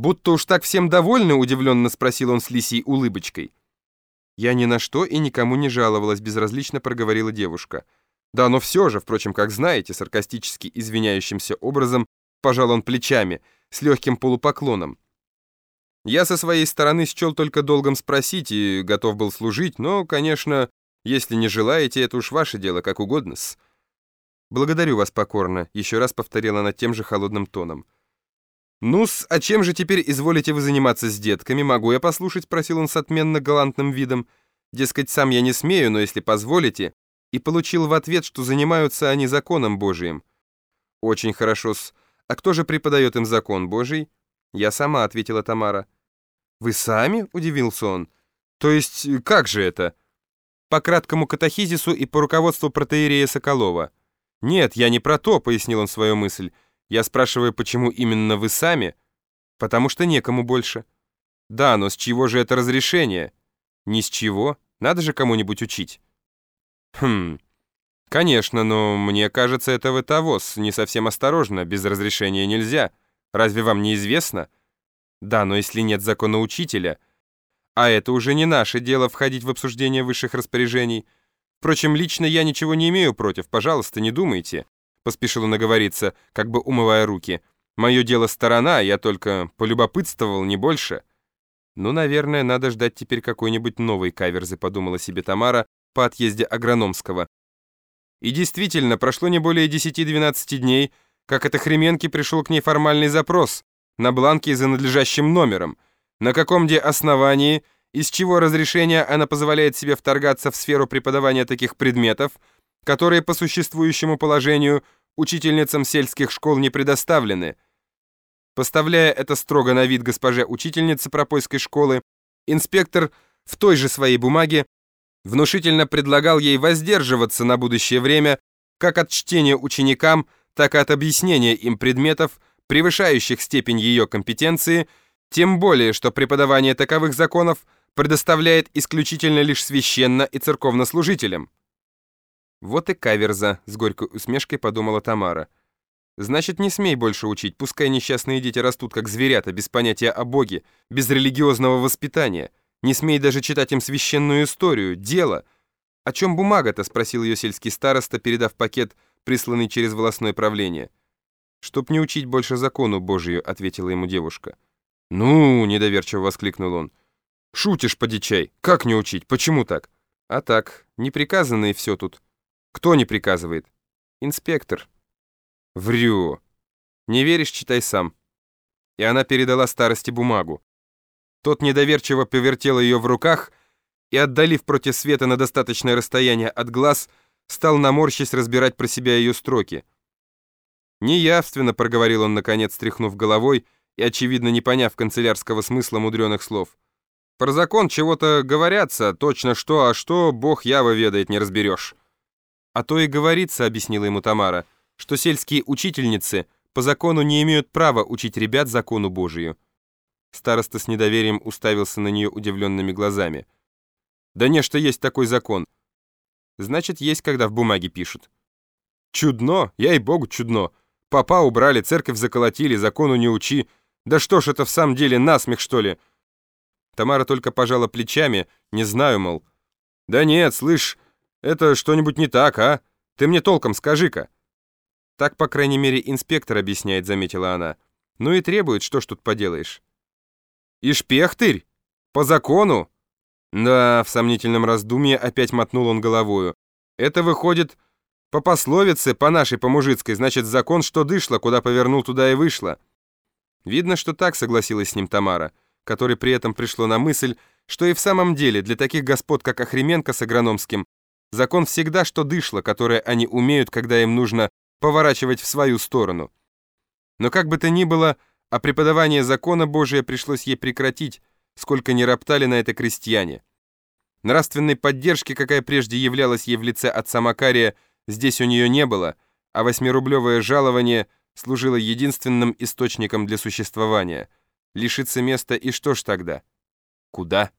«Будто уж так всем довольны?» — удивленно спросил он с лисей улыбочкой. «Я ни на что и никому не жаловалась», — безразлично проговорила девушка. «Да, но все же, впрочем, как знаете, саркастически извиняющимся образом пожал он плечами, с легким полупоклоном. Я со своей стороны счел только долгом спросить и готов был служить, но, конечно, если не желаете, это уж ваше дело, как угодно-с. Благодарю вас покорно, еще раз повторила она тем же холодным тоном. «Ну-с, а чем же теперь изволите вы заниматься с детками? Могу я послушать?» — спросил он с отменно галантным видом. «Дескать, сам я не смею, но если позволите». И получил в ответ, что занимаются они законом Божиим. «Очень хорошо-с. А кто же преподает им закон Божий?» «Я сама», — ответила Тамара. «Вы сами?» — удивился он. «То есть, как же это?» «По краткому катахизису и по руководству протеерея Соколова». «Нет, я не про то», — пояснил он свою мысль. Я спрашиваю, почему именно вы сами? Потому что некому больше. Да, но с чего же это разрешение? Ни с чего. Надо же кому-нибудь учить. Хм, конечно, но мне кажется, это вы того, не совсем осторожно, без разрешения нельзя. Разве вам не известно? Да, но если нет закона учителя... А это уже не наше дело входить в обсуждение высших распоряжений. Впрочем, лично я ничего не имею против, пожалуйста, не думайте. — поспешил он оговориться, как бы умывая руки. «Мое дело сторона, я только полюбопытствовал, не больше». «Ну, наверное, надо ждать теперь какой-нибудь новой каверзы», — подумала себе Тамара по отъезде Агрономского. И действительно, прошло не более 10-12 дней, как от Охременки пришел к ней формальный запрос на бланке за надлежащим номером, на каком где основании, из чего разрешения она позволяет себе вторгаться в сферу преподавания таких предметов, которые по существующему положению учительницам сельских школ не предоставлены. Поставляя это строго на вид госпоже учительнице пропойской школы, инспектор в той же своей бумаге внушительно предлагал ей воздерживаться на будущее время как от чтения ученикам, так и от объяснения им предметов, превышающих степень ее компетенции, тем более, что преподавание таковых законов предоставляет исключительно лишь священно и церковнослужителям. «Вот и каверза», — с горькой усмешкой подумала Тамара. «Значит, не смей больше учить, пускай несчастные дети растут как зверята, без понятия о Боге, без религиозного воспитания. Не смей даже читать им священную историю, дело». «О чем бумага-то?» — спросил ее сельский староста, передав пакет, присланный через волосное правление. «Чтоб не учить больше закону Божию», — ответила ему девушка. «Ну!» — недоверчиво воскликнул он. «Шутишь, подичай! Как не учить? Почему так?» «А так, не приказано и все тут». Кто не приказывает? Инспектор. Врю. Не веришь, читай сам. И она передала старости бумагу. Тот недоверчиво повертел ее в руках и, отдалив против света на достаточное расстояние от глаз, стал наморщись разбирать про себя ее строки. Неявственно проговорил он, наконец, стряхнув головой и, очевидно, не поняв канцелярского смысла мудреных слов. Про закон чего-то говорятся, точно что, а что, бог яво ведает, не разберешь. «А то и говорится», — объяснила ему Тамара, «что сельские учительницы по закону не имеют права учить ребят закону Божию». Староста с недоверием уставился на нее удивленными глазами. «Да не, что есть такой закон». «Значит, есть, когда в бумаге пишут». «Чудно, я и богу чудно. Папа убрали, церковь заколотили, закону не учи. Да что ж это в самом деле, насмех, что ли?» Тамара только пожала плечами, не знаю, мол. «Да нет, слышь, это что-нибудь не так, а? Ты мне толком скажи-ка». Так, по крайней мере, инспектор объясняет, заметила она. Ну и требует, что ж тут поделаешь. И шпехтырь? По закону? Да, в сомнительном раздумье опять мотнул он головою. Это выходит по пословице, по нашей, по мужицкой, значит, закон, что дышло, куда повернул, туда и вышло. Видно, что так согласилась с ним Тамара, которой при этом пришло на мысль, что и в самом деле для таких господ, как Охременко с Агрономским, Закон всегда что дышло, которое они умеют, когда им нужно поворачивать в свою сторону. Но как бы то ни было, а преподавание закона Божия пришлось ей прекратить, сколько не роптали на это крестьяне. Нравственной поддержки, какая прежде являлась ей в лице отца Макария, здесь у нее не было, а восьмирублевое жалование служило единственным источником для существования. Лишиться места и что ж тогда? Куда?